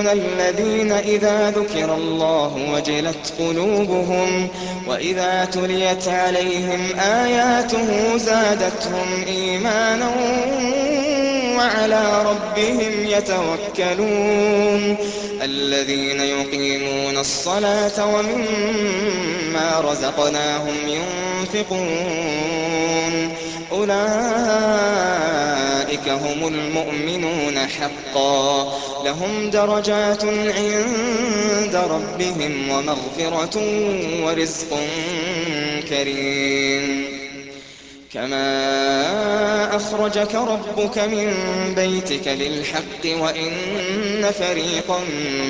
المؤمنون الذين إذا ذكر الله وجلت قلوبهم وإذا تليت عليهم آياته زادتهم إيمانا وعلى ربهم يتوكلون الذين يقيمون الصلاة ومما رزقناهم ينفقون أولئك هم المؤمنون حقا. لهم درجات عند ربهم ومغفرة ورزق كريم. كما أخرجك ربك من بيتك للحق وإن فريقا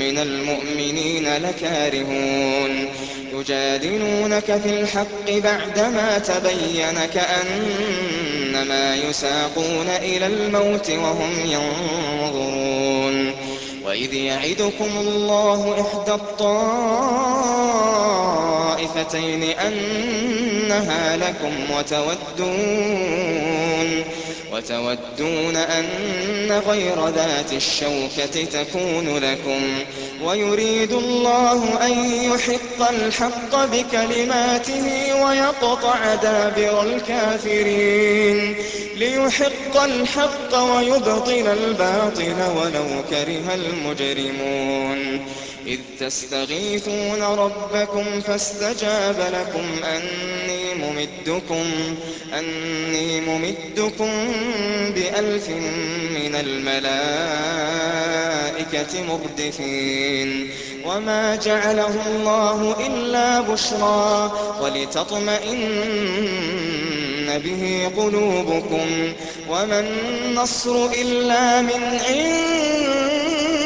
من المؤمنين لكارهون. يجادلونك في الحق بعدما تبين كأنما يساقون إلى الموت وهم ينظرون وإذ يعدكم الله إحدى الطائفتين أنها لكم وتودون وتودون أن غير ذات الشوكة تكون لكم ويريد الله أن يحق الحق بكلماته ويقطع دابر الكافرين ليحق الحق ويبطل الباطل ولو كره المجرمون إذ تستغيثون ربكم فاستجاب لكم أني ممدكم أني ممدكم بألف من الملائكة مردفين. وما جعله الله إلا بشرى ولتطمئن به قلوبكم. وما النصر إلا من عند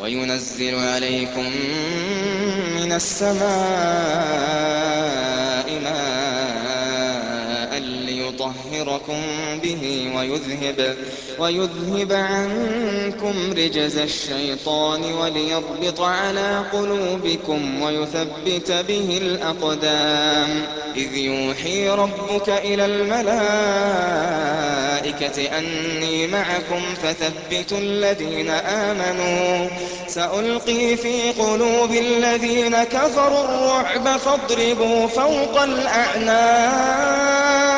وينزل عليكم من السماء ماء ليطهركم به ويذهب, ويذهب عنكم رجز الشيطان وليربط على قلوبكم ويثبت به الأقدام. إذ يوحي ربك إلى الملائكة أني معكم فثبتوا الذين آمنوا. سألقي في قلوب الذين كفروا الرعب فاضربوا فوق الأعناق.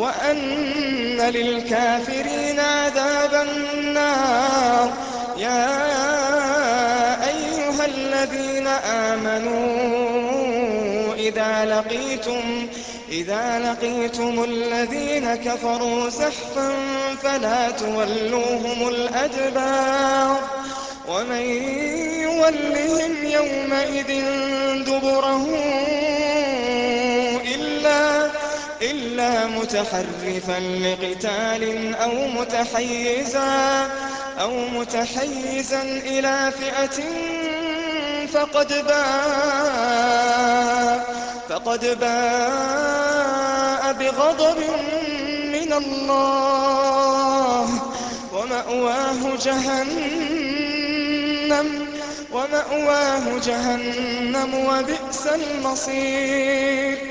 وأن للكافرين عذاب النار. يا أيها الذين آمنوا إذا لقيتم إذا لقيتم الذين كفروا زحفا فلا تولوهم الأدبار. ومن يولهم يومئذ دبره إلا متحرفا لقتال أو متحيزا, أو متحيزا إلى فئة فقد باء فقد باء بغضب من الله ومأواه جهنم ومأواه جهنم وبئس المصير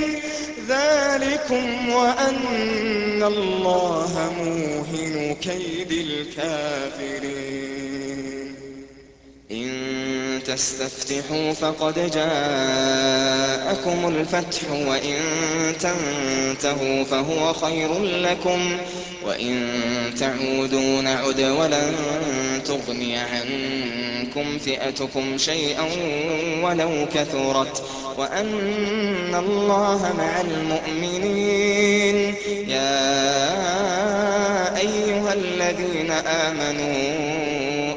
ذلكم وأن الله موهن كيد الكافرين. إن تستفتحوا فقد جاءكم الفتح وإن تنتهوا فهو خير لكم وإن تعودوا نعد ولن تغني عنكم فئتكم شيئا ولو كثرت وأن الله مع المؤمنين. يا أيها الذين آمنوا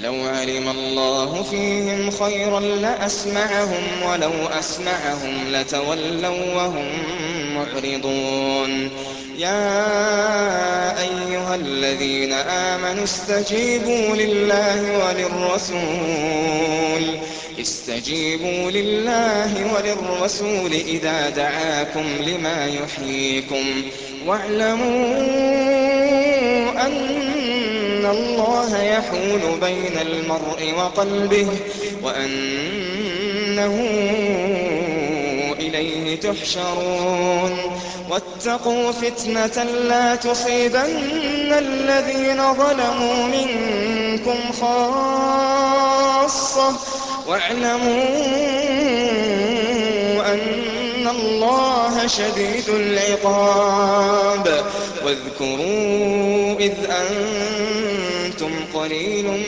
ولو علم الله فيهم خيرا لأسمعهم ولو أسمعهم لتولوا وهم معرضون. يا أيها الذين آمنوا استجيبوا لله وللرسول. استجيبوا لله وللرسول إذا دعاكم لما يحييكم. واعلموا أن الله يحول بين المرء وقلبه وأنه إليه تحشرون واتقوا فتنة لا تصيبن الذين ظلموا منكم خاصة واعلموا أن الله شديد العقاب واذكروا إذ أنتم قليل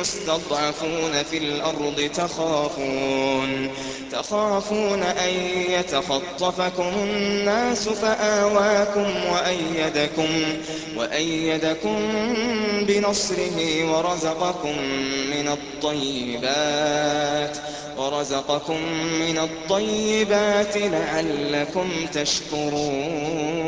مستضعفون في الأرض تخافون تخافون أن يتخطفكم الناس فآواكم وأيدكم وأيدكم بنصره ورزقكم من الطيبات ورزقكم من الطيبات لعلكم تشكرون.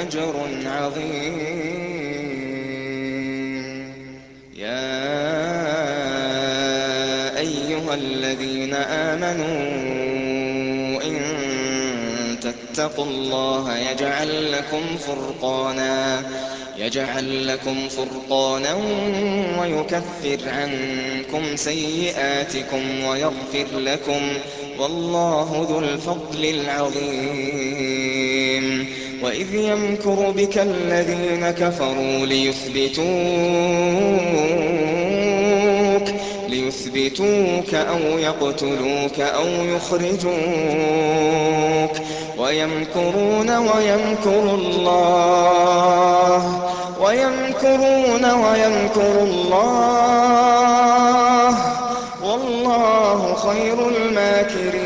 أجر عظيم. يا أيها الذين آمنوا إن تتقوا الله يجعل لكم فرقانا يجعل لكم فرقانا ويكفر عنكم سيئاتكم ويغفر لكم. والله ذو الفضل العظيم. وإذ يمكر بك الذين كفروا ليثبتوك ليثبتوك أو يقتلوك أو يخرجوك. ويمكرون ويمكر الله ويمكرون ويمكر الله. والله خير الماكرين.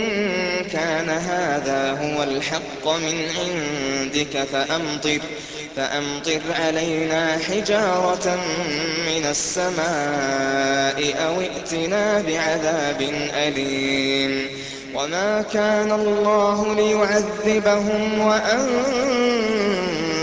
هَٰذَا هُوَ الْحَقَّ مِنْ عِندِكَ فَأَمْطِرْ عَلَيْنَا حِجَارَةً مِّنَ السَّمَاءِ أَوِ ائْتِنَا بِعَذَابٍ أَلِيمٍ. وَمَا كَانَ اللَّهُ لِيُعَذِّبَهُمْ وَأَنتَ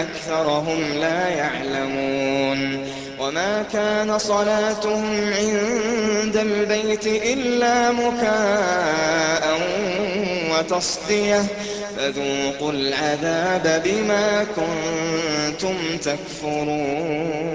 أَكْثَرَهُمْ لَا يَعْلَمُونَ وَمَا كَانَ صَلَاتُهُمْ عِندَ الْبَيْتِ إِلَّا مُكَاءً وَتَصْدِيَةً ۚ فَذُوقُوا الْعَذَابَ بِمَا كُنتُمْ تَكْفُرُونَ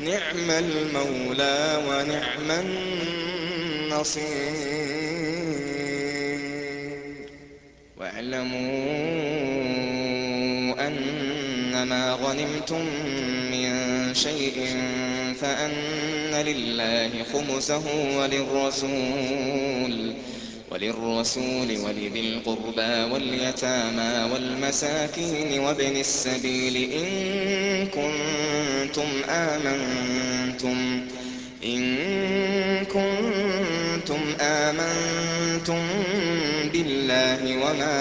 نِعْمَ الْمَوْلَىٰ وَنِعْمَ النَّصِيرُ. وَاعْلَمُوا أَنَّمَا غَنِمْتُم مِّن شَيْءٍ فَأَنَّ لِلَّهِ خُمُسَهُ وَلِلرَّسُولِ وَلِذِي الْقُرْبَىٰ وَالْيَتَامَىٰ وَالْمَسَاكِينِ وَابْنِ السَّبِيلِ إِن كُنتُمْ آمَنتُم بِاللَّهِ وَمَا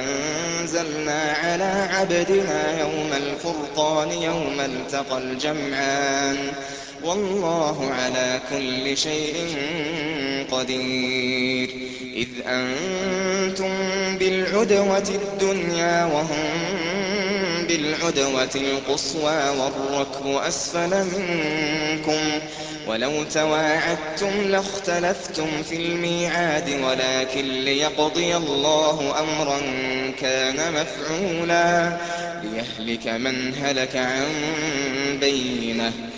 أَنزَلْنَا عَلَىٰ عَبْدِنَا يَوْمَ الْفُرْقَانِ يَوْمَ الْتَقَى الْجَمْعَانِ ۗ وَاللَّهُ عَلَىٰ كُلِّ شَيْءٍ قَدِيرٌ. إِذْ أَنتُم بِالْعُدْوَةِ الدُّنْيَا وَهُم بِالْعُدْوَةِ الْقُصْوَىٰ وَالرَّكْبُ أَسْفَلَ مِنكُمْ ۚ. وَلَوْ تَوَاعَدتُّمْ لَاخْتَلَفْتُمْ فِي الْمِيعَادِ وَلَٰكِن لِّيَقْضِيَ اللَّهُ أَمْرًا كَانَ مَفْعُولًا. لِّيَهْلِكَ مَنْ هَلَكَ عَن بَيِّنَةٍ.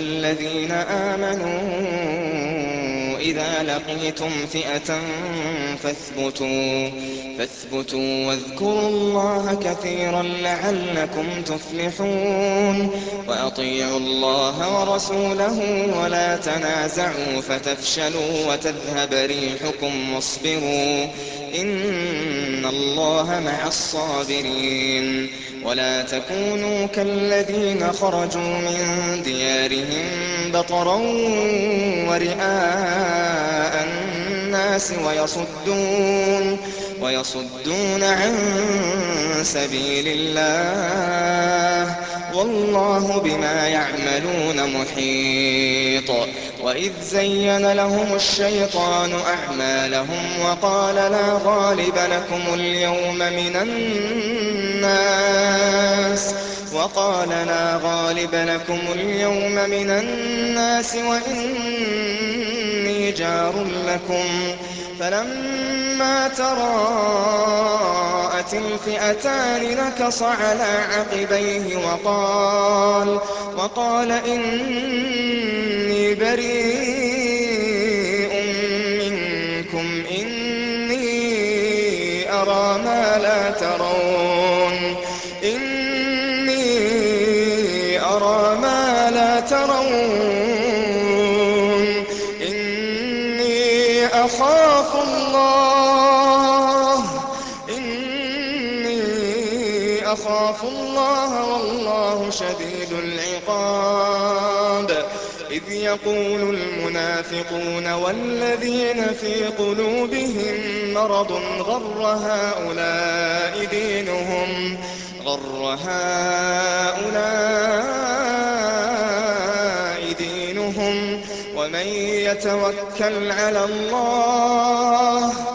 الذين آمنوا إذا لقيتم فئة فاثبتوا, فاثبتوا واذكروا الله كثيرا لعلكم تفلحون. وأطيعوا الله ورسوله ولا تنازعوا فتفشلوا وتذهب ريحكم واصبروا. إن الله مع الصابرين. ولا تكونوا كالذين خرجوا من ديارهم بطرا ورئاء الناس ويصدون, ويصدون عن سبيل الله والله بما يعملون محيط وإذ زين لهم الشيطان أعمالهم وقال لا غالب لكم اليوم من الناس وقال لا غالب لكم اليوم من الناس وإني جار لكم. فلما تراءت الفئتان نكص على عقبيه وقال, وقال إني بريء شديد العقاب. إذ يقول المنافقون والذين في قلوبهم مرض غر هؤلاء دينهم؟ غر هؤلاء دينهم؟ ومن يتوكل على الله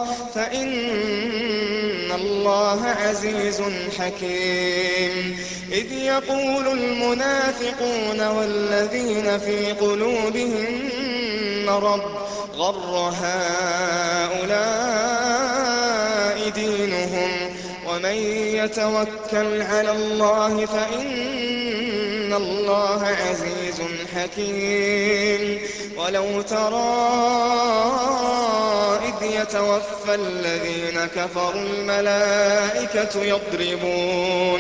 عزيز حكيم. إذ يقول المنافقون والذين في قلوبهم مرض غر هؤلاء دينهم؟ ومن يتوكل على الله فإن الله عزيز حكيم. ولو ترى إذ يتوفى الذين كفروا الملائكة يضربون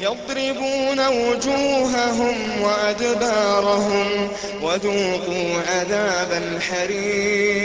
يضربون وجوههم وأدبارهم وذوقوا عذاب الحريق.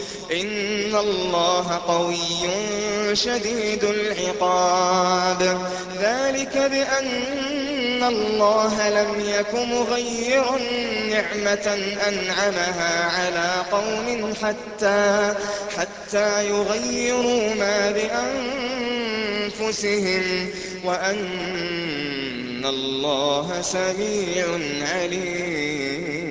إن الله قوي شديد العقاب ذلك بأن الله لم يك مغيرا نعمة أنعمها على قوم حتى, حتى يغيروا ما بأنفسهم وأن الله سميع عليم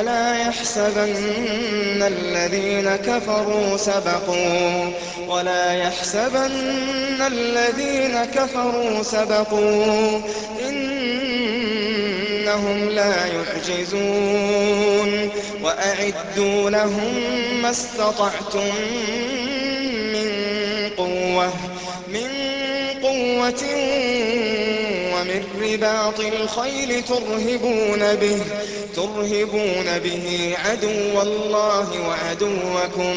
ولا يحسبن الذين كفروا سبقوا. ولا يحسبن الذين كفروا سبقوا. إنهم لا يعجزون. وأعدوا لهم ما استطعتم من قوة من قوة ومن رباط الخيل ترهبون به ترهبون به عدو الله وعدوكم.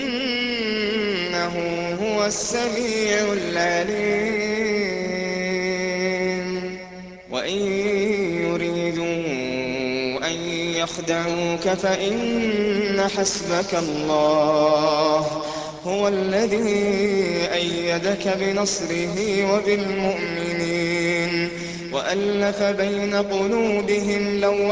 إنه هو السميع العليم. وإن يريدوا أن يخدعوك فإن حسبك الله. هو الذي أيدك بنصره وبالمؤمنين. وألف بين قلوبهم لو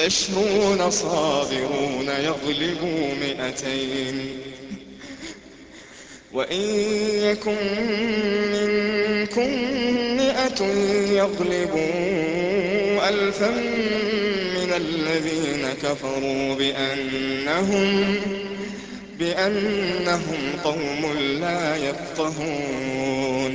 عشرون صابرون يغلبوا مئتين. وإن يكن منكم مئة يغلبوا ألفا من الذين كفروا بأنهم بأنهم قوم لا يفقهون.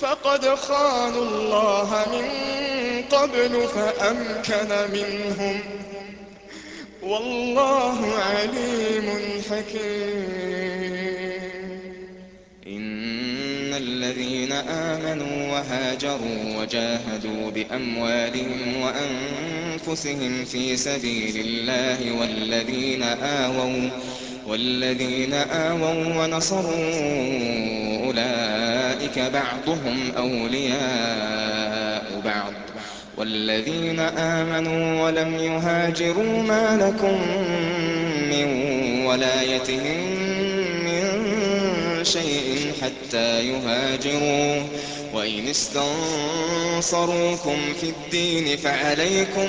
فقد خانوا الله من قبل فأمكن منهم. والله عليم حكيم. إن الذين آمنوا وهاجروا وجاهدوا بأموالهم وأنفسهم في سبيل الله والذين آووا والذين آووا ونصروا أولئك بعضهم أولياء بعض. والذين آمنوا ولم يهاجروا ما لكم من ولايتهم من شيء حتى يهاجروا. وإن استنصروكم في الدين فعليكم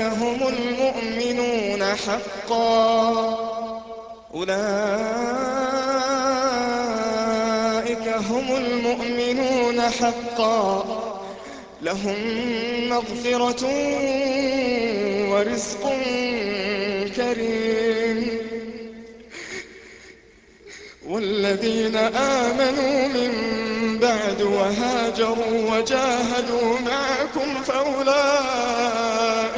هم المؤمنون حقا. أولئك هم المؤمنون حقا. لهم مغفرة ورزق كريم. والذين آمنوا من بعد وهاجروا وجاهدوا معكم فأولئك